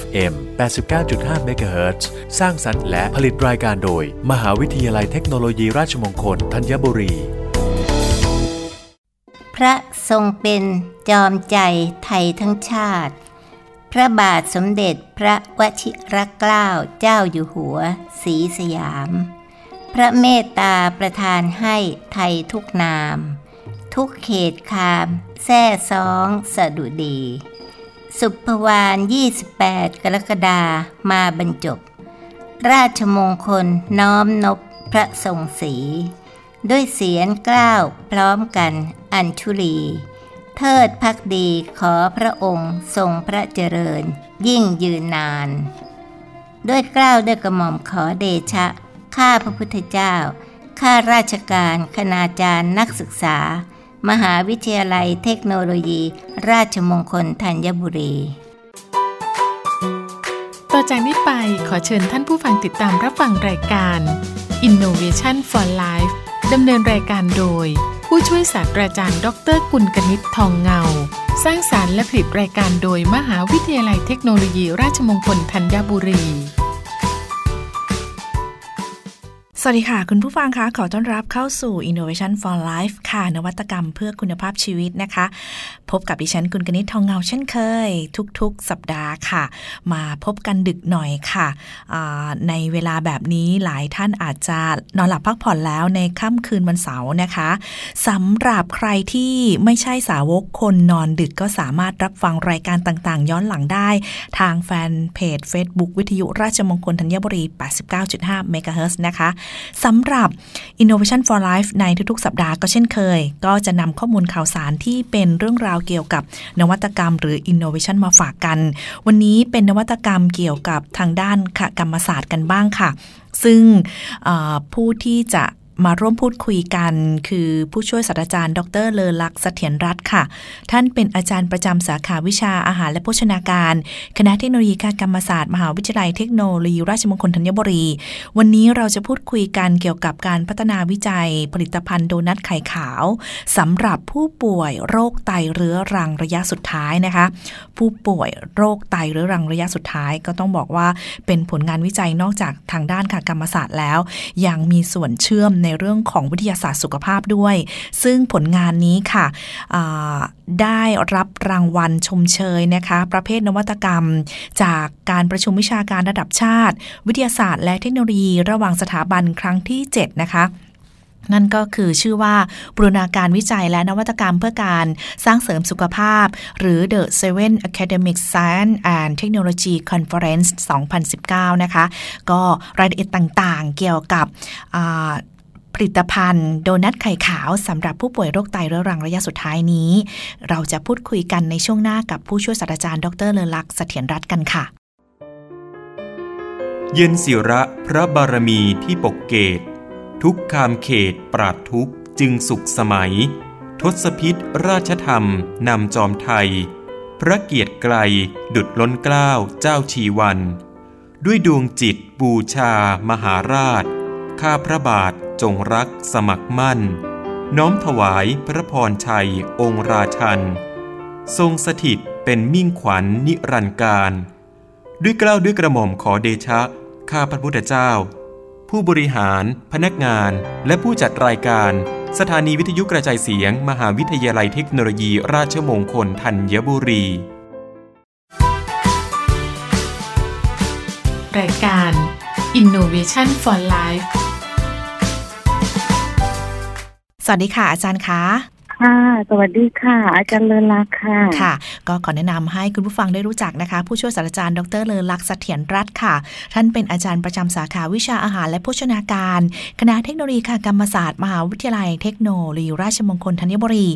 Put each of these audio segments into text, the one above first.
FM 89.5 MHz สร้างสรรค์และผลิตรายการโดย มหาวิทยาลัยเทคโนโลยีราชมงคลธัญบุรี พระทรงเป็นจอมใจไทยทั้งชาติ พระบาทสมเด็จพระวชิรเกล้าเจ้าอยู่หัวศรีสยาม พระเมตตาประทานให้ไทยทุกนาม ทุกเขตคาม แท่ซ้องสะดุดี สุภวาน28 กรกฎามาบรรจบ ราชมงคลน้อมนบพระทรงศีด้วยเสียงกล้าวพร้อมกันอัญชุลี เทิดพักดีขอพระองค์ทรงพระเจริญ ยิ่งยืนนาน ด้วยกล้าวด้วยกระหม่อมขอเดชะ ข้าพระพุทธเจ้า ข้าราชการคณาจารย์นักศึกษา มหาวิทยาลัยเทคโนโลยี ราชมงคลธัญบุรี ต่อจากนี้ไปขอเชิญท่านผู้ฟังติดตามรับฟังรายการ Innovation for Life ดำเนินรายการโดย ผู้ช่วยศาสตราจารย์ ดรกุลกนิษฐ์ทองเงา สร้างสารรค์และผลิตรายการโดยมหาวิทยาลัยเทคโนโลยี ราชมงคลธัญบุรี สวัสดีค่ะ คุณผู้ฟังคะ ขอต้อนรับเข้าสู่ Innovation for Life ค่ะ นวัตกรรมเพื่อคุณภาพชีวิตนะคะ พบกับดิฉันกุลกนิษฐ์ทองเงาเช่นเคย ทุกๆ สัปดาห์ค่ะ มาพบกันดึกหน่อยค่ะในเวลาแบบนี้หลายท่านอาจจะนอนหลับพักผ่อนแล้วในค่ำคืนวันเสาร์นะคะสำหรับใครที่ไม่ใช่สาวกคนนอนดึกก็สามารถรับฟังรายการต่างๆ ย้อนหลังได้ ทางแฟนเพจ Facebook วิทยุราชมงคลธัญบุรี 89.5 MHz นะคะสำหรับ Innovation for Life ในทุกๆ สัปดาห์ก็เช่นเคย ก็จะนำข้อมูลข่าวสารที่เป็นเรื่องราวเกี่ยวกับนวัตกรรม หรือ Innovation มาฝากกัน วันนี้เป็นนวัตกรรมเกี่ยวกับทางด้านกรรมศาสตร์กันบ้างค่ะ ซึ่งผู้ที่จะ มาร่วมพูดคุยกัน คือผู้ช่วยศาสตราจารย์ ดรเลอลักษ์เสถียรรัตน์ค่ะ ท่านเป็นอาจารย์ประจำสาขาวิชาอาหารและโภชนาการ คณะเทคโนโลยีการกรรมศาสตร์ มหาวิทยาลัยเทคโนโลยีราชมงคลธัญบุรี วันนี้เราจะพูดคุยกันเกี่ยวกับการพัฒนาวิจัย ผลิตภัณฑ์โดนัทไข่ขาวสำหรับผู้ป่วยโรคไตเรื้อรังระยะสุดท้ายนะคะ ผู้ป่วยโรคไตเรื้อรังระยะสุดท้ายก็ต้องบอกว่าเป็นผลงานวิจัยนอกจากทางด้านค่ะกรรมศาสตร์แล้ว ยังมีส่วนเชื่อมในในเรื่องของวิทยาศาสตร์สุขภาพด้วย ซึ่งผลงานนี้ค่ะได้รับรางวัลชมเชยนะคะ ประเภทนวัตกรรม จากการประชุมวิชาการระดับชาติ วิทยาศาสตร์และเทคโนโลยี ระหว่างสถาบันครั้งที่ 7 นะคะนั่นก็คือชื่อว่าบรูรณาการวิจัยและนวัตกรรมเพื่อการสร้างเสริมสุขภาพ หรือ The Seven Academic Science and Technology Conference 2019 นะคะ ก็รายละเอียดต่างๆ เกี่ยวกับ ผลิตภัณฑ์ โดนัทไข่ขาวสำหรับผู้ป่วยโรคไตเรื้อรังระยะสุดท้ายนี้ เราจะพูดคุยกันในช่วงหน้ากับผู้ช่วยศาสตราจารย์ ดรเลอลักษ์เสถียรรัตน์กันค่ะ เย็นศิระพระบารมีที่ปกเกต ทุกคามเขตปราดทุกจึงสุขสมัย ทศพิษราชธรรมนำจอมไทย พระเกียรติไกลดุดล้นกล้าวเจ้าชีวัน ด้วยดวงจิตบูชามหาราช ข้าพระบาท จงรักสมัครมั่น น้อมถวายพระพรชัยองค์ราชัน ทรงสถิตเป็นมิ่งขวัญนนิรันดร์การ ด้วยกล้าวด้วยกระหม่อมขอเดชะ ข้าพระพุทธเจ้า ผู้บริหาร พนักงาน และผู้จัดรายการ สถานีวิทยุกระจายเสียง มหาวิทยาลัยเทคโนโลยีราชมงคลธัญบุรีรายการ Innovation for Life สวัสดีค่ะอาจารย์คะ ค่ะ สวัสดีค่ะ อาจารย์เลอลักค่ะ ค่ะ ก็ขอแนะนำให้คุณผู้ฟังได้รู้จักนะคะ ผู้ช่วยศาสตราจารย์ดรเลอลักษ์เสถียรรัตน์ค่ะ ท่านเป็นอาจารย์ประจำสาขาวิชาอาหารและโภชนาการ คณะเทคโนโลยีคหกรรมศาสตร์ มหาวิทยาลัยเทคโนโลยีราชมงคลธัญบุรี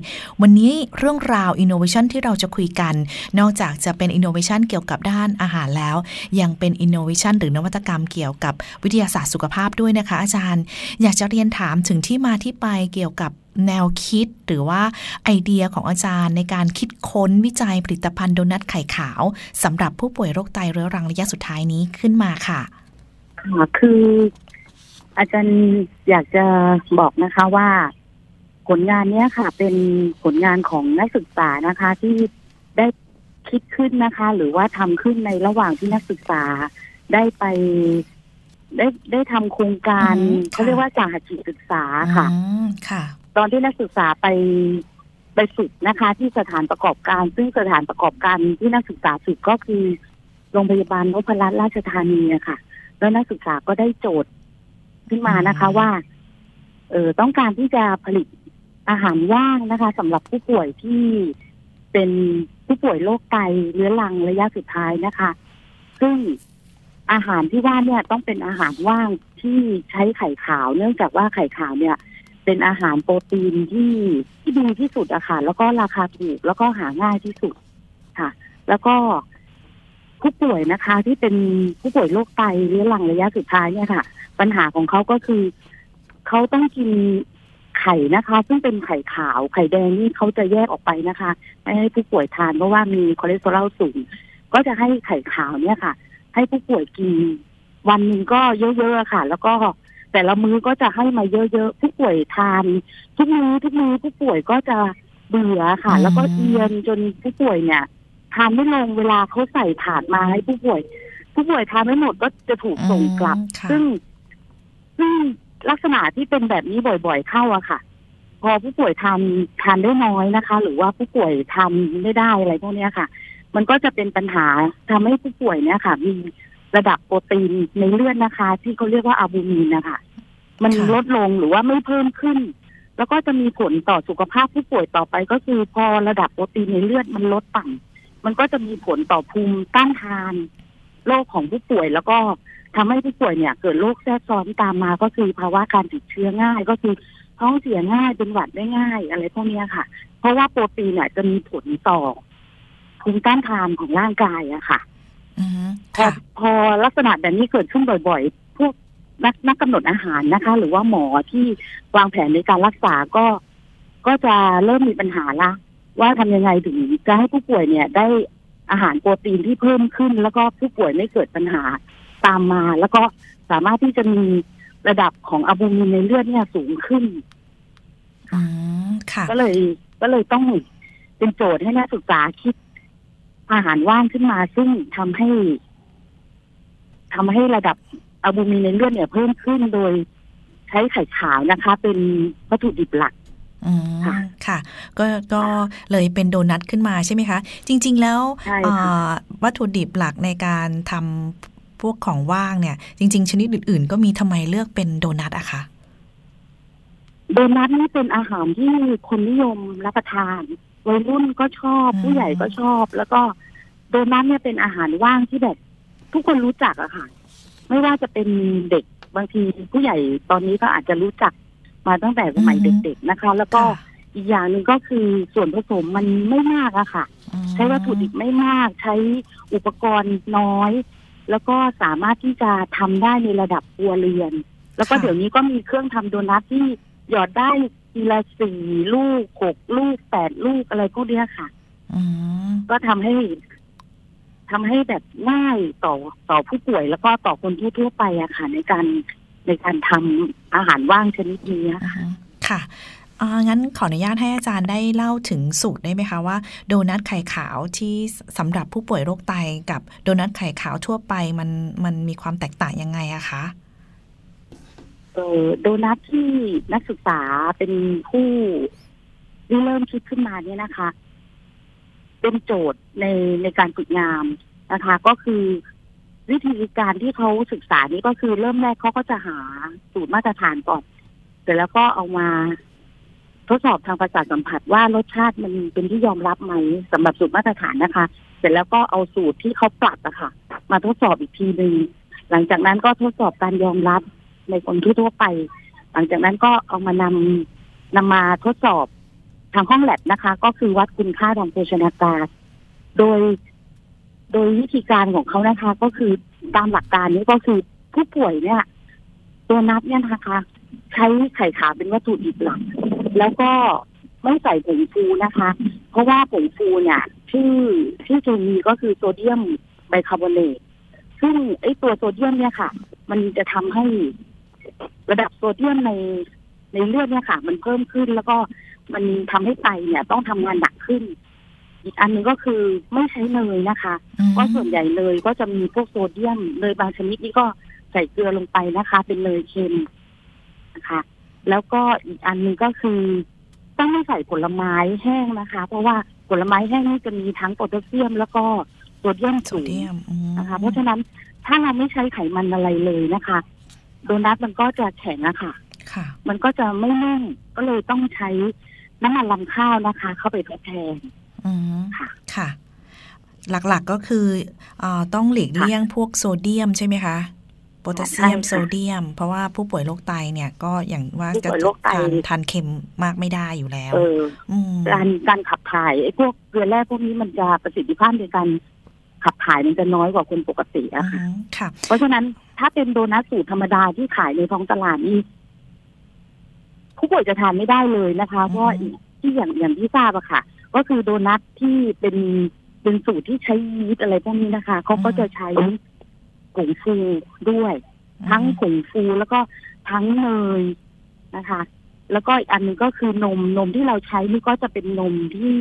วันนี้เรื่องราวอินโนเวชันที่เราจะคุยกัน นอกจากจะเป็นอินโนเวชันเกี่ยวกับด้านอาหารแล้ว ยังเป็นอินโนเวชันหรือนวัตกรรมเกี่ยวกับวิทยาศาสตร์สุขภาพด้วยนะคะ อาจารย์ อยากจะเรียนถามถึงที่มาที่ไปเกี่ยวกับ แนวคิดหรือว่าไอเดียของอาจารย์ในการคิดค้นวิจัยผลิตภัณฑ์โดนัทไข่ขาวสำหรับผู้ป่วยโรคไตเรื้อรังระยะสุดท้ายนี้ขึ้นมาค่ะค่ะคืออาจารย์อยากจะบอกนะคะว่า ผลงานนี้ค่ะ เป็นผลงานของนักศึกษานะคะ ที่ได้คิดขึ้นนะคะ หรือว่าทำขึ้นในระหว่างที่นักศึกษาได้ไปได้ได้ทำโครงการอืมค่ะเขาเรียกว่าสาหกิจศึกษาค่ะอืมค่ะ ตอนที่นักศึกษาไปไปฝึกนะคะ ที่สถานประกอบการ ซึ่งสถานประกอบการที่นักศึกษาฝึกก็คือโรงพยาบาลนพรัตน์ราชธานีอะค่ะ แล้วนักศึกษาก็ได้โจทย์ขึ้นมานะคะอืมว่า เออต้องการที่จะผลิตอาหารว่างนะคะสำหรับผู้ป่วยที่เป็นผู้ป่วยโรคไตเรื้อรังระยะสุดท้ายนะคะ ซึ่งอาหารที่ว่าเนี่ยต้องเป็นอาหารว่างที่ใช้ไข่ขาว เนื่องจากว่าไข่ขาวเนี่ย เป็นอาหารโปรตีนที่ที่ดีที่สุดอะค่ะ แล้วก็ราคาถูกแล้วก็หาง่ายที่สุดค่ะ แล้วก็ผู้ป่วยนะคะ ที่เป็นผู้ป่วยโรคไตเรื้อรังระยะสุดท้ายเนี่ยค่ะ ปัญหาของเขาก็คือเขาต้องกินไข่นะคะ ซึ่งเป็นไข่ขาวไข่แดงนี่เขาจะแยกออกไปนะคะ ไม่ให้ผู้ป่วยทานเพราะว่ามีคอเลสเตอรอลสูง ก็จะให้ไข่ขาวเนี่ยค่ะ ให้ผู้ป่วยกินวันหนึ่งก็เยอะๆค่ะ แล้วก็ แต่ละมื้อก็จะให้มาเยอะๆผู้ป่วยทาน ทุกมื้อทุกมื้อผู้ป่วยก็จะเบื่อค่ะอืมแล้วก็เอียนจนผู้ป่วยเนี่ยทานไม่ลงเวลาเขาใส่ถาดมาให้ผู้ป่วย ผู้ป่วยทานไม่หมดก็จะถูกส่งกลับอืมค่ะซึ่งซึ่งลักษณะที่เป็นแบบนี้บ่อยๆเข้าอะค่ะ พอผู้ป่วยทานทานได้น้อยนะคะ หรือว่าผู้ป่วยทานไม่ได้อะไรพวกเนี้ยค่ะ มันก็จะเป็นปัญหาทำให้ผู้ป่วยเนี่ยค่ะ มี ระดับโปรตีนในเลือดนะคะ ที่เขาเรียกว่าอะบูมินนะคะมันค่ะลดลงหรือว่าไม่เพิ่มขึ้น แล้วก็จะมีผลต่อสุขภาพผู้ป่วยต่อไปก็คือพอระดับโปรตีนในเลือดมันลดต่ำมันก็จะมีผลต่อภูมิต้านทานโรคของผู้ป่วยแล้วก็ทำให้ผู้ป่วยเนี่ยเกิดโรคแทรกซ้อนตามมาก็คือภาวะการติดเชื้อง่าย ก็คือท้องเสียง่ายเป็นหวัดได้ง่าย อะไรพวกเนี้ยค่ะ เพราะว่าโปรตีนเนี่ยจะมีผลต่อภูมิต้านทานของร่างกายอะค่ะอืม พอค่ะพอลักษณะแบบนี้เกิดขึ้นบ่อยๆ พวกนักนักกำหนดอาหารนะคะ หรือว่าหมอที่วางแผนในการรักษาก็ก็จะเริ่มมีปัญหาละ ว่าทำยังไงถึงจะให้ผู้ป่วยเนี่ยได้อาหารโปรตีนที่เพิ่มขึ้น แล้วก็ผู้ป่วยไม่เกิดปัญหาตามมา แล้วก็สามารถที่จะมีระดับของอะบูมินในเลือดเนี่ยสูงขึ้นอืมค่ะก็เลยก็เลยต้องเป็นโจทย์ให้นักศึกษาคิด อาหารว่างขึ้นมา ซึ่งทำให้ทำให้ระดับอะบูมินในเลือดเนี่ยเพิ่มขึ้นโดยใช้ไข่ขาวนะคะ เป็นวัตถุดิบหลักอืมค่ะค่ะ ก็ก็เลยเป็นโดนัทขึ้นมาใช่ไหมคะ จริง ๆ แล้วใช่ค่ะอ่าวัตถุดิบหลักในการทำพวกของว่างเนี่ย จริง ๆ ชนิดอื่น ๆ ก็มีทำไมเลือกเป็นโดนัทอะคะโดนัทนี่เป็นอาหารที่คนนิยมรับประทาน วัยรุ่นก็ชอบอืมผู้ใหญ่ก็ชอบ แล้วก็โดนัทเนี่ยเป็นอาหารว่างที่แบบ ทุกคนรู้จักอะค่ะ ไม่ว่าจะเป็นเด็กบางทีผู้ใหญ่ตอนนี้ก็อาจจะรู้จักมาตั้งแต่สมัยเด็ก ๆนะคะ แล้วก็ค่ะอีกอย่างหนึ่งก็คือส่วนผสมมันไม่มากอะค่ะอืมใช้วัตถุดิบไม่มาก ใช้อุปกรณ์น้อย แล้วก็สามารถที่จะทำได้ในระดับครัวเรือน แล้วก็เดี๋ยวนี้ก็มีเครื่องทำโดนัทที่หยอดได้ ทีละสี่ลูกหกลูกแปดลูกอะไรพวกเนี้ยค่ะอืมก็ทำให้ทำให้แบบง่ายต่อต่อผู้ป่วยแล้วก็ต่อคนทั่วๆไปอะค่ะ ในการในการทำอาหารว่างชนิดนี้อะอืค่ะมค่ะอ่างั้นขออนุญาตให้อาจารย์ได้เล่าถึงสูตรได้ไหมคะว่าโดนัทไข่ขาวที่สำหรับผู้ป่วยโรคไตกับโดนัทไข่ขาวทั่วไปมันมันมีความแตกต่างยังไงอะคะเออ โดนัทที่นักศึกษาเป็นผู้เริ่มคิดขึ้นมาเนี่ยนะคะ เป็นโจทย์ในในการฝึกงานนะคะ ก็คือวิธีการที่เขาศึกษานี้ก็คือเริ่มแรกเขาก็จะหาสูตรมาตรฐานก่อนเสร็จแล้วก็เอามาทดสอบทางประสาทสัมผัสว่ารสชาติมันเป็นที่ยอมรับไหมสำหรับสูตรมาตรฐานนะคะ เสร็จแล้วก็เอาสูตรที่เขาปรับอะค่ะ มาทดสอบอีกทีหนึ่งหลังจากนั้นก็ทดสอบการยอมรับ ในคนทั่วๆไป หลังจากนั้นก็เอามานำนำมาทดสอบทางห้องแลบนะคะ ก็คือวัดคุณค่าทางโภชนาการ โดย โดยวิธีการของเขานะคะ ก็คือตามหลักการนี้ก็คือผู้ป่วยเนี่ย ตัวนับเนี่ยนะคะ ใช้ไข่ขาวเป็นวัตถุดิบหลัก แล้วก็ไม่ใส่ผงฟูนะคะ เพราะว่าผงฟูเนี่ยชื่อชื่อเคมีก็คือโซเดียมไบคาร์บอเนตซึ่งไอ้ตัวโซเดียมเนี่ยค่ะ มันจะทำให้ ระดับโซเดียมในในเลือดเนี่ยค่ะ มันเพิ่มขึ้นแล้วก็มันทำให้ไตเนี่ยต้องทำงานหนักขึ้น อีกอันหนึงก็คือไม่ใช้เนยนะคะอืมก็ส่วนใหญ่เนยก็จะมีพวกโซเดียมเนยบางชนิดนี่ก็ใส่เกลือลงไปนะคะ เป็นเนยเค็มนะคะ แล้วก็อีกอันหนึงก็คือต้องไม่ใส่ผลไม้แห้งนะคะ เพราะว่าผลไม้แห้งนี่จะมีทั้งโพแทสเซียม แล้วก็โซเดียมโซสูงเดียมอืมนะคะ เพราะฉะนั้นถ้าเราไม่ใช้ไขมันอะไรเลยนะคะ โดนัทมันก็จะแข็งอะค่ะ ค่ะ มันก็จะไม่แน่นก็เลยต้องใช้น้ำมันลำข้าวนะคะ เข้าไปทดแทนอืมค่ะ ค่ะ หลักๆก็คือเออต้องหลีกเลี่ยงพวกโซเดียมใช่ไหมคะโพแทสเซียมใช่ค่ะโซเดียม เพราะว่าผู้ป่วยโรคไตเนี่ยก็อย่างว่าผู้จะป่วยโรคไตทานทานเค็มมากไม่ได้อยู่แล้วเอออืมการการขับถ่ายไอ้พวกเกลือแร่พวกนี้มันจะประสิทธิภาพในการ ขับถ่ายมันจะน้อยกว่าคนปกติอะค่ะอืมค่ะ เพราะฉะนั้นถ้าเป็นโดนัทสูตรธรรมดาที่ขายในท้องตลาดนี่ผู้ป่วยจะทานไม่ได้เลยนะคะอืมเพราะว่าที่อย่างอย่างที่ทราบอะค่ะ ก็คือโดนัทที่เป็นเป็นสูตรที่ใช้ยีสต์อะไรพวกนี้นะคะเขาก็จะใช้ผงฟูด้วย ทั้งผงฟูแล้วก็ทั้งเนยนะคะ แล้วก็อีกอันหนึงก็คือนมนมที่เราใช้นี่ก็จะเป็นนมที่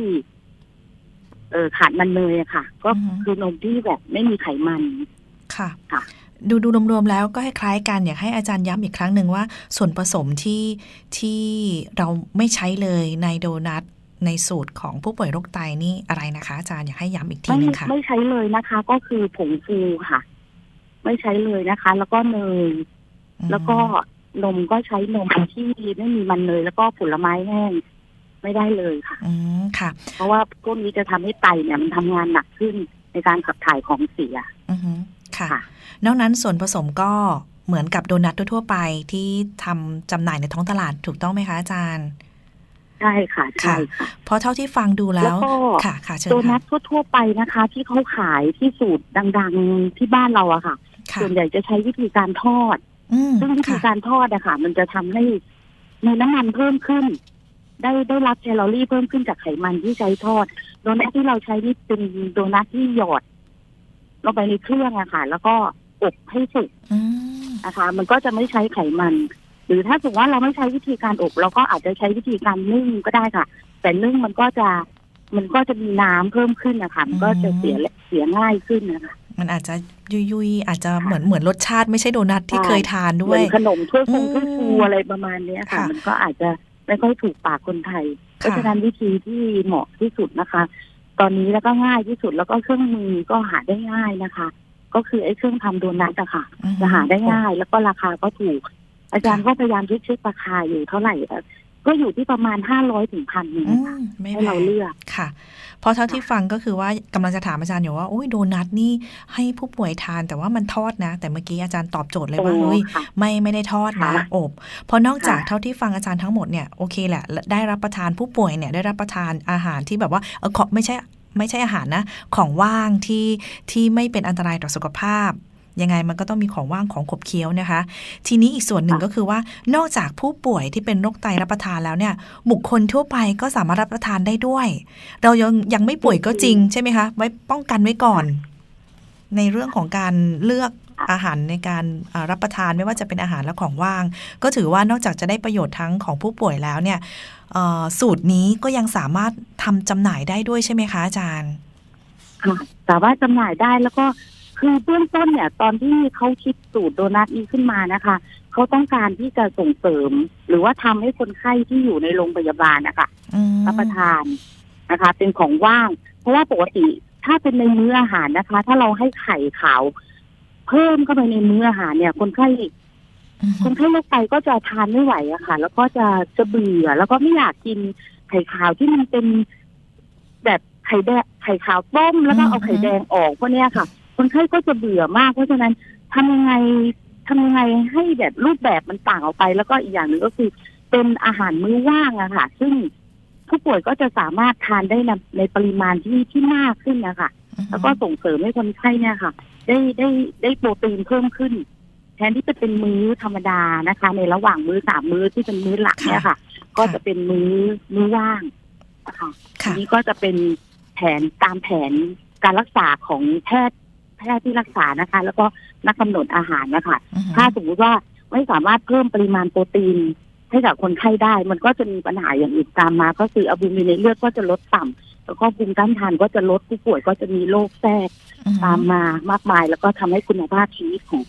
เออขาดมันเนยอะค่ะ ก็อือฮึคือนมที่แบบไม่มีไขมันค่ะค่ะดูดูรวมๆแล้วก็คล้ายๆกันอยากให้อาจารย์ย้ำอีกครั้งหนึ่งว่า ส่วนผสมที่ที่เราไม่ใช้เลยในโดนัทในสูตรของผู้ป่วยโรคไตนี่อะไรนะคะ อาจารย์อยากให้ย้ำอีกทีไม่หนึงค่ะไม่ใช้เลยนะคะ ก็คือผงฟูค่ะ ไม่ใช้เลยนะคะ แล้วก็เนยแล้วก็นมก็ใช้นมที่ไม่มีมันเนยแล้วก็ผลไม้แห้ง ไม่ได้เลยค่ะ อืมค่ะ เพราะว่าพวกนี้จะทำให้ไตเนี่ยมันทำงานหนักขึ้นในการขับถ่ายของเสีย อือฮึค่ะค่ะ นอกนั้นส่วนผสมก็เหมือนกับโดนัททั่วๆไปที่ทำจำหน่ายในท้องตลาดถูกต้องไหมคะอาจารย์ใช่ค่ะใช่ค่ะเพราะเท่าที่ฟังดูแล้แล้ววก็ค่ะค่ะเชิญโดนัค่ะททั่วๆไปนะคะ ที่เขาขายที่สูตรดัง ๆที่บ้านเราอะค่ะค่ะส่วนใหญ่จะใช้วิธีการทอดอืมซึ่งวิธีค่ะการทอดอะค่ะ มันจะทำให้ในน้ำมันเพิ่มขึ้น ได้ได้รับแคลอรี่เพิ่มขึ้นจากไขมันที่ใช้ทอด โดนัทที่เราใช้นี่เป็นโดนัทที่หยอดลงไปในเครื่องอะค่ะ แล้วก็อบให้สุกอืมนะคะมันก็จะไม่ใช้ไขมัน หรือถ้าสมมติว่าเราไม่ใช้วิธีการอบเราก็อาจจะใช้วิธีการนึ่งก็ได้ค่ะ แต่นึ่งมันก็จะมันก็จะมีน้ำเพิ่มขึ้นนะคะมันก็จะเสียเสียง่ายขึ้นนะคะมันอาจจะยุยยุยๆอาจจะค่ะเหมือนเหมือนรสชาติไม่ใช่โดนัทที่ใช่เคยทานด้เหวมืยอนขนมถ้วยฟงอืมถ้วยฟูอะไรประมาณเนี้ยค่ะค่ะมันก็อาจจะ ไม่ค่อยถูกปากคนไทย เพราะฉะนั้นวิธีที่เหมาะที่สุดนะคะ ตอนนี้แล้วก็ง่ายที่สุดแล้วก็เครื่องมือก็หาได้ง่ายนะคะ ก็คือไอ้เครื่องทำโดนัทอะค่ะอือฮึจะหาได้ง่าย แล้วก็ราคาก็ถูก อาจารย์ก็พยายามเช็คๆราคาอยู่เท่าไหร่อะ ก็อยู่ที่ประมาณห้าร้อยถึงพันหนึ่งอืนะคะมไม่ให้แพเรางเลือกค่ะ เพราะเท่าที่ฟังก็คือว่ากำลังจะถามอาจารย์อยู่ว่าโอ้ยโดนัทนี่ให้ผู้ป่วยทานแต่ว่ามันทอดนะ แต่เมื่อกี้อาจารย์ตอบโจทย์เลยว่าโอ้เฮ้ยค่ะไม่ไม่ได้ทอดนะค่ะอบเพราะนอกจากค่ะเท่าที่ฟังอาจารย์ทั้งหมดเนี่ยโอเคแหละ ได้รับประทานผู้ป่วยเนี่ยได้รับประทานอาหารที่แบบว่าเออขอไม่ใช่ไม่ใช่อาหารนะ ของว่างที่ที่ไม่เป็นอันตรายต่อสุขภาพ ยังไงมันก็ต้องมีของว่างของขบเคี้ยวนะคะ ทีนี้อีกส่วนหนึ่งก็คือว่านอกจากผู้ป่วยที่เป็นโรคไตรับประทานแล้วเนี่ย บุคคลทั่วไปก็สามารถรับประทานได้ด้วย เรายังยังไม่ป่วยก็จริงใช่ไหมคะ ไว้ป้องกันไว้ก่อน ในเรื่องของการเลือกอาหารในการรับประทานไม่ว่าจะเป็นอาหารและของว่าง ก็ถือว่านอกจากจะได้ประโยชน์ทั้งของผู้ป่วยแล้วเนี่ยสูตรนี้ก็ยังสามารถทำจำหน่ายได้ด้วยใช่ไหมคะอาจารย์ค่ะสามารถจำหน่ายได้แล้วก็ คือเบื้องต้นเนี่ย ตอนที่เขาคิดสูตรโดนัทนี้ขึ้นมานะคะเขาต้องการที่จะส่งเสริม หรือว่าทำให้คนไข้ที่อยู่ในโรงพยาบาลนะคะอืมรับประทานนะคะ เป็นของว่าง เพราะว่าปกติถ้าเป็นในมื้ออาหารนะคะ ถ้าเราให้ไข่ขาว เพิ่มเข้าไปในมื้ออาหารเนี่ย คนไข้อืมคนไข้โรคไตก็จะทานไม่ไหวอะค่ะ แล้วก็จะจะเบื่อ แล้วก็ไม่อยากกินไข่ขาวที่มันเป็นแบบไข่แดงไข่ขาวต้มแล้วก็เอาไข่แดงออกพวกเนี้ยค่ะ คนไข้ก็จะเบื่อมาก เพราะฉะนั้นทำยังไงทำยังไงให้แบบรูปแบบมันต่างออกไป แล้วก็อีกอย่างหนึ่งก็คือ เป็นอาหารมื้อว่างอะค่ะ ซึ่งผู้ป่วยก็จะสามารถทานได้ในในปริมาณที่ที่มากขึ้นนะคะแล้วก็ส่งเสริมให้คนไข้เนี่ยค่ะ ได้ได้ได้โปรตีนเพิ่มขึ้น แทนที่จะเป็นมื้อธรรมดานะคะ ในระหว่างมื้อสามมื้อที่เป็นมื้อหลักเนี่ยค่ะ ก็จะเป็นมื้อมื้อว่างนะคะอัค่ะนนี้ก็จะเป็นแผนตามแผนการรักษาของแพทย์ แพทย์ที่รักษานะคะ แล้วก็นักกำหนดอาหารนะคะอืมถ้าสมมุติว่าไม่สามารถเพิ่มปริมาณโปรตีนให้กับคนไข้ได้ มันก็จะมีปัญหาอย่างอื่นตามมา ก็คืออะบูมินในเลือดก็จะลดต่ำแล้วก็ภูมิต้านทานก็จะลดผู้ป่วยก็จะมีโรคแทรกอืมตามมามากมาย แล้วก็ทำให้คุณภาพชีวิตของ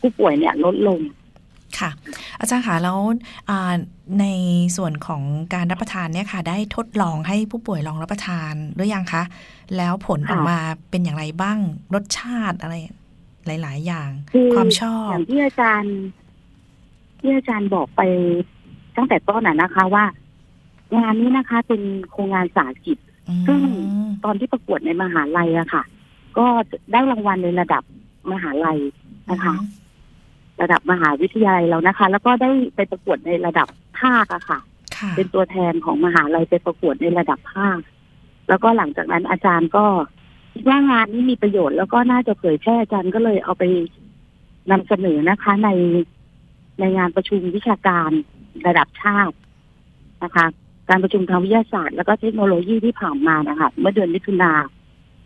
ผู้ป่วยเนี่ยลดลง ค่ะ อาจารย์คะแล้วอ่าในส่วนของการรับประทานเนี่ยค่ะ ได้ทดลองให้ผู้ป่วยลองรับประทานหรือยังคะ แล้วผลออกค่ะมาเป็นอย่างไรบ้างรสชาติอะไร หลาย ๆ อย่างคือความชออบย่างที่อาจารย์ที่อาจารย์บอกไปตั้งแต่ต้นน่ะนะคะว่า งานนี้นะคะ เป็นโครงงานสาหกิจซึ่งตอนที่ประกวดในมหาลัยอะค่ะ ก็ได้รางวัลในระดับมหาลัยนะคะ ระดับมหาวิทยาลัยแล้วนะคะ แล้วก็ได้ไปประกวดในระดับภาคอะค่ะค่ะ เป็นตัวแทนของมหาลัยไปประกวดในระดับภาค แล้วก็หลังจากนั้นอาจารย์ก็คิดว่างานนี้มีประโยชน์แล้วก็น่าจะเผยแพร่อาจารย์ก็เลยเอาไปนำเสนอนะคะ ในในงานประชุมวิชาการระดับชาตินะคะ การประชุมทางวิทยาศาสตร์ แล้วก็เทคโนโลยีที่ผ่านมานะคะ เมื่อเดือนมิถุนา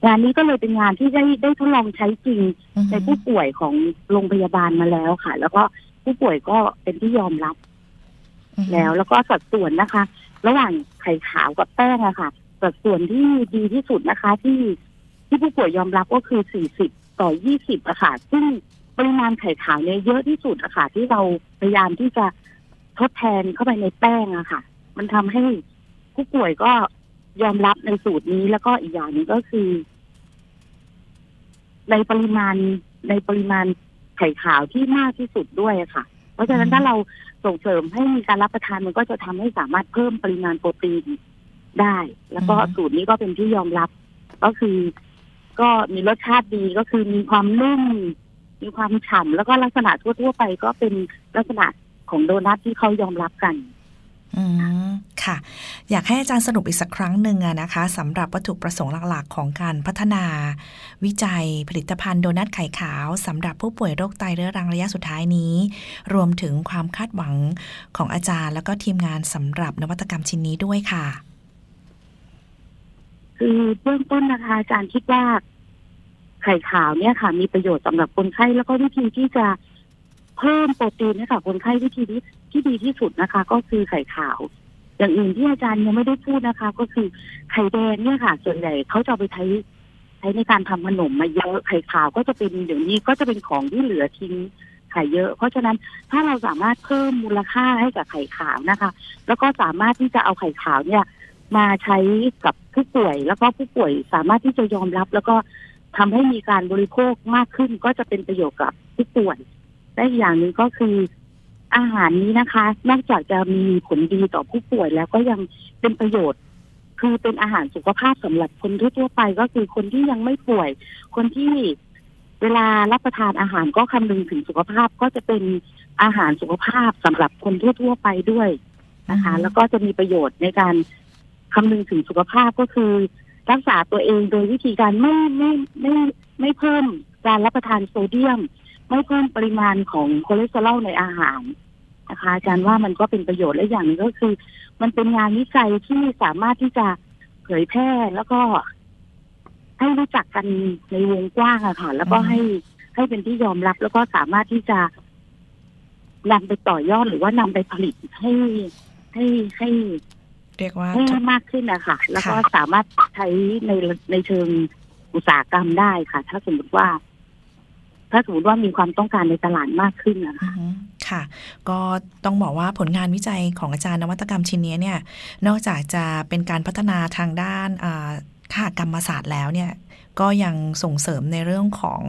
งานนี้ก็เลยเป็นงานที่ได้ได้ทดลองใช้จริงอือฮึในผู้ป่วยของโรงพยาบาลมาแล้วค่ะ แล้วก็ผู้ป่วยก็เป็นที่ยอมรับอือฮึแล้วแล้วก็สัดส่วนนะคะ ระหว่างไข่ขาวกับแป้งอะค่ะ สัดส่วนที่ดีที่สุดนะคะ ที่ที่ผู้ป่วยยอมรับก็คือ 40 ต่อ 20อะค่ะ ซึ่งปริมาณไข่ขาวเนี่ยเยอะที่สุดอะค่ะ ที่เราพยายามที่จะทดแทนเข้าไปในแป้งอะค่ะ มันทำให้ผู้ป่วยก็ ยอมรับในสูตรนี้แล้วก็อีกอย่างหนึงก็คือ ในปริมาณในปริมาณไข่ขาวที่มากที่สุดด้วยอะค่ะ เพราะฉะนั้นถ้าเราส่งเสริมให้มีการรับประทานมันก็จะทำให้สามารถเพิ่มปริมาณโปรตีนได้ แล้วก็อืมสูตรนี้ก็เป็นที่ยอมรับ ก็คือ ก็มีรสชาติดีก็คือมีความนุ่มมีความฉ่ำแล้วก็ลักษณะทั่วๆไปก็เป็นลักษณะของโดนัทที่เขายอมรับกัน อืมค่ะ อยากให้อาจารย์สรุปอีกสักครั้งหนึ่งนะคะสำหรับวัตถุประสงค์หลักๆ ของการพัฒนา วิจัยผลิตภัณฑ์โดนัทไข่ขาวสำหรับผู้ป่วยโรคไตเรื้อรังระยะสุดท้ายนี้ รวมถึงความคาดหวังของอาจารย์ แล้วก็ทีมงานสำหรับนวัตกรรมชิ้นนี้ด้วยค่ะ คือเบื้องต้นนะคะ อาจารย์คิดว่าไข่ขาวเนี่ยค่ะ มีประโยชน์สำหรับคนไข้แล้วก็วิธีที่จะ เพิ่มโปรตีนให้กับคนไข้วิธีที่ที่ดีที่สุดนะคะ ก็คือไข่ขาว อย่างอื่นที่อาจารย์ยังไม่ได้พูดนะคะ ก็คือไข่แดงเนี่ยค่ะ ส่วนใหญ่เขาจะไปใช้ใช้ในการทำขนมมาเยอะไข่ขาวก็จะเป็นเดี๋ยวนี้ก็จะเป็นของที่เหลือทิ้งไข่เยอะ เพราะฉะนั้นถ้าเราสามารถเพิ่มมูลค่าให้กับไข่ขาวนะคะ แล้วก็สามารถที่จะเอาไข่ขาวเนี่ย มาใช้กับผู้ป่วย แล้วก็ผู้ป่วยสามารถที่จะยอมรับ แล้วก็ทำให้มีการบริโภคมากขึ้น ก็จะเป็นประโยชน์กับผู้ป่วย และอีกอย่างหนึ่งก็คืออาหารนี้นะคะ นอกจากจะมีผลดีต่อผู้ป่วยแล้วก็ยังเป็นประโยชน์ คือเป็นอาหารสุขภาพสำหรับคนทั่วๆไปก็คือคนที่ยังไม่ป่วย คนที่เวลารับประทานอาหารก็คำนึงถึงสุขภาพก็จะเป็นอาหารสุขภาพสำหรับคนทั่ว ๆ ไปด้วยนะคะอือฮึแล้วก็จะมีประโยชน์ในการคำนึงถึงสุขภาพก็คือ รักษาตัวเองโดยวิธีการไม่ไม่ไม่ไม่เพิ่มการรับประทานโซเดียม ไม่เพิ่มปริมาณของคอเลสเตอรอลในอาหารนะคะอาจารย์ว่ามันก็เป็นประโยชน์และอย่างหนึ่งก็คือ มันเป็นงานวิจัยที่สามารถที่จะเผยแพร่แล้วก็ให้รู้จักกันในวงกว้างอะค่ะ แล้วก็อืมให้ให้เป็นที่ยอมรับแล้วก็สามารถที่จะนำไปต่อยอดหรือว่านำไปผลิตให้ให้ให้เรียกว่าให้มากขึ้นนะคะแล้วก็ค่ะสามารถใช้ในในเชิงอุตสาหกรรมได้ค่ะ ถ้าสมมติว่า ถ้าสมมติว่ามีความต้องการในตลาดมากขึ้นนะคะค่ะ ก็ต้องบอกว่าผลงานวิจัยของอาจารย์นวัตกรรมชิ้นนี้เนี่ย นอกจากจะเป็นการพัฒนาทางด้านอ่าค่ากรรมศาสตร์แล้วเนี่ยก็ยังส่งเสริมในเรื่องของ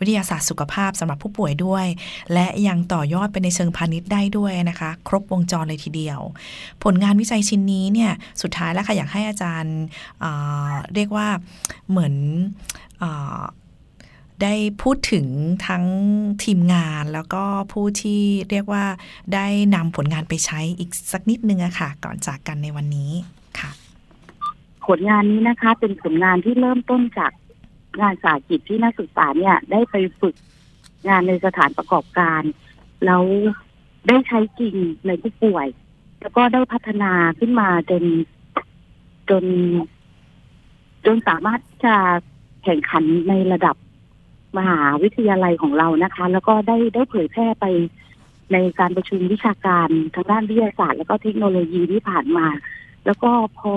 วิทยาศาสตร์สุขภาพสำหรับผู้ป่วยด้วย และยังต่อยอดไปในเชิงพาณิชย์ได้ด้วยนะคะ ครบวงจรเลยทีเดียว ผลงานวิจัยชิ้นนี้เนี่ยสุดท้ายแล้วค่ะอยากให้อาจารย์อ่าเรียกว่าเหมือนอ ได้พูดถึงทั้งทีมงานแล้วก็ผู้ที่เรียกว่าได้นำผลงานไปใช้อีกสักนิดนึงอะค่ะ ก่อนจากกันในวันนี้ค่ะ ผลงานนี้นะคะ เป็นผลงานที่เริ่มต้นจากงานสาหกิจที่นักศึกษาเนี่ย ได้ไปฝึกงานในสถานประกอบการ แล้วได้ใช้จริงในผู้ป่วย แล้วก็ได้พัฒนาขึ้นมาจนจน จนสามารถจะแข่งขันในระดับ มหาวิทยาลัยของเรานะคะ แล้วก็ได้ได้เผยแพร่ไปในการประชุมวิชาการทางด้านวิทยาศาสตร์ แล้วก็เทคโนโลยีที่ผ่านมา แล้วก็พอ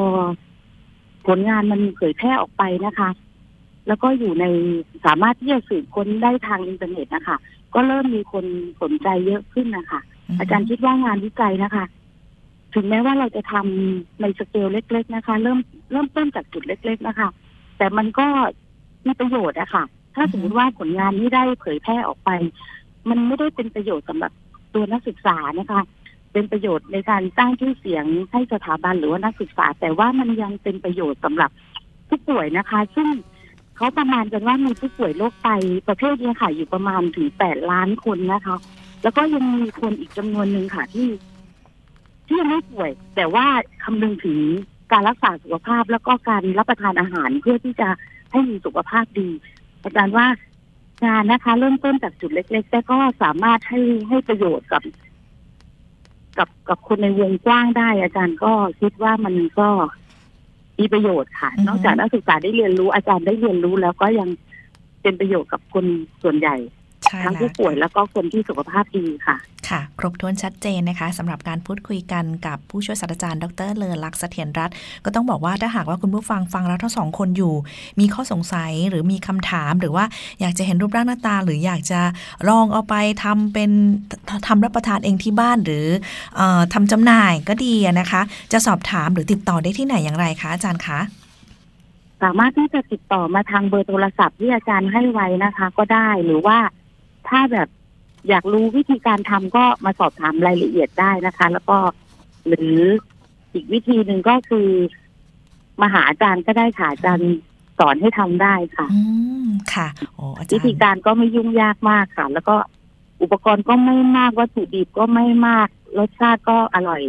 ผลงานมันเผยแพร่ออกไปนะคะ แล้วก็อยู่ในสามารถที่จะสืบค้นได้ทางอินเทอร์เน็ตนะคะ ก็เริ่มมีคนสนใจเยอะขึ้นนะคะ อาจารย์คิดว่างานวิจัยนะคะ ถึงแม้ว่าเราจะทำในสเกลเล็ก ๆ นะคะ เริ่มเริ่มต้นจากจุดเล็ก ๆ นะคะ แต่มันก็มีประโยชน์อะค่ะ ถ้าสมมติว่าผลงานนี้ได้เผยแพร่ออกไป มันไม่ได้เป็นประโยชน์สำหรับตัวนักศึกษานะคะ เป็นประโยชน์ในการสร้างชื่อเสียงให้สถาบันหรือว่านักศึกษา แต่ว่ามันยังเป็นประโยชน์สำหรับผู้ป่วยนะคะ ซึ่งเขาประมาณกันว่ามีผู้ป่วยโรคไตประเภทนี้ค่ะอยู่ประมาณถึงแปดล้านคนนะคะ แล้วก็ยังมีคนอีกจำนวนหนึ่งค่ะที่ ที่ยังไม่ป่วย แต่ว่าคำนึงถึงการรักษาสุขภาพแล้วก็การรับประทานอาหารเพื่อที่จะให้มีสุขภาพดี อาจารย์ว่างานนะคะ เริ่มต้นจากจุดเล็ก ๆ แต่ก็สามารถให้ให้ประโยชน์กับ กับกับคนในวงกว้างได้ อาจารย์ก็คิดว่ามันก็มีประโยชน์ค่ะอือฮึนอกจากนักศึกษาได้เรียนรู้อาจารย์ได้เรียนรู้แล้วก็ยังเป็นประโยชน์กับคนส่วนใหญ่ใช่ ทั้งแล้วผู้ป่วยแล้วก็คนที่สุขภาพดีค่ะ ค่ะ ครบถ้วนชัดเจนนะคะสำหรับการพูดคุยกันกับผู้ช่วยศาสตราจารย์ดรเลอลักษณ์เสถียรรัตน์ก็ต้องบอกว่าถ้าหากว่าคุณผู้ฟังฟังแล้วทั้งสองคนอยู่ มีข้อสงสัยหรือมีคำถามหรือว่าอยากจะเห็นรูปร่างหน้าตา หรืออยากจะลองเอาไปทำเป็นทำรับประทานเองที่บ้านหรือเออทำจำหน่ายก็ดีอะนะคะ จะสอบถามหรือติดต่อได้ที่ไหนอย่างไรคะอาจารย์คะสามารถที่จะติดต่อมาทางเบอร์โทรศัพท์ที่อาจารย์ให้ไว้นะคะ ก็ได้หรือว่า ถ้าแบบอยากรู้วิธีการทำก็มาสอบถามรายละเอียดได้นะคะ แล้วก็หรืออีกวิธีหนึ่งก็คือมาหาอาจารย์ก็ได้ค่ะอาจารย์สอนให้ทำได้ค่ะ อืมค่ะโอ้อาจารวิย์ธีการก็ไม่ยุ่งยากมากค่ะ แล้วก็อุปกรณ์ก็ไม่มากวัตถุดิบก็ไม่มาก รสชาติก็อร่อย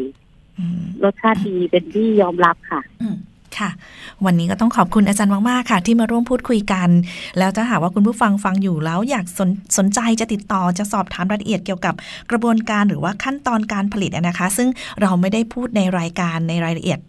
อืมรสชาติดีเป็นที่ยอมรับค่ะอืม ค่ะ วันนี้ก็ต้องขอบคุณอาจารย์มากๆค่ะ ที่มาร่วมพูดคุยกัน แล้วถ้าหากว่าคุณผู้ฟังฟังอยู่แล้วอยากสนสนใจจะติดต่อจะสอบถามรายละเอียดเกี่ยวกับกระบวนการหรือว่าขั้นตอนการผลิตนะคะ ซึ่งเราไม่ได้พูดในรายการในรายละเอียด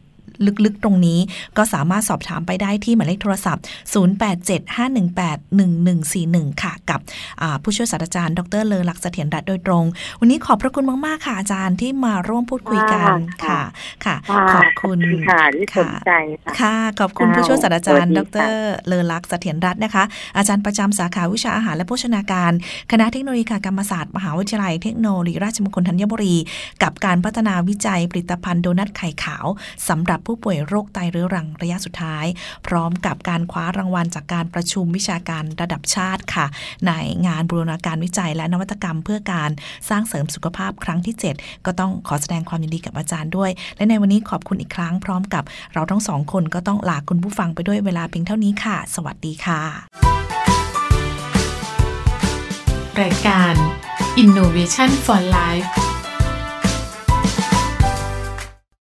ลึกๆ ตรงนี้ ก็สามารถสอบถามไปได้ที่หมายเลขโทรศัพท์ 0875181141 ค่ะ กับอ่าผู้ช่วยศาสตราจารย์ ดรเลอลักษณ์เสถียรรัตน์โดยตรง วันนี้ขอบพระคุณมาก ๆ ค่ะอาจารย์ที่มาร่วมพูดคุยกันค่ะ ค่ะค่ะขอบคุณค่ะที่สนใจค่ะค่ะขอบคุณค่ะผู้ช่วยศาสตราจารย์สดวัสดีรค่ะเลอลักษณ์เสถียรรัตน์นะคะ อาจารย์ประจำสาขาวิชาอาหารและโภชนาการ คณะเทคโนโลยีการกรรมศาสตร์มหาวิทยาลัยเทคโนโลยีราชมงคลธัญบุรี กับการพัฒนาวิจัยผลิตภัณฑ์โดนัทไข่ขาวสำหรับผู้ป่วยโรคไตเรื้อรังระยะสุดท้าย พร้อมกับการคว้ารางวัลจากการประชุมวิชาการระดับชาติค่ะ ในงานบูรณาการวิจัยและนวัตกรรม เพื่อการสร้างเสริมสุขภาพครั้งที่ 7 ก็ต้องขอแสดงความยินดีกับอาจารย์ด้วย และในวันนี้ขอบคุณอีกครั้งพร้อมกับเราทั้งสองคนก็ต้องลาคุณผู้ฟังไปด้วยเวลาเพียงเท่านี้ค่ะ สวัสดีค่ะ รายการ Innovation for Life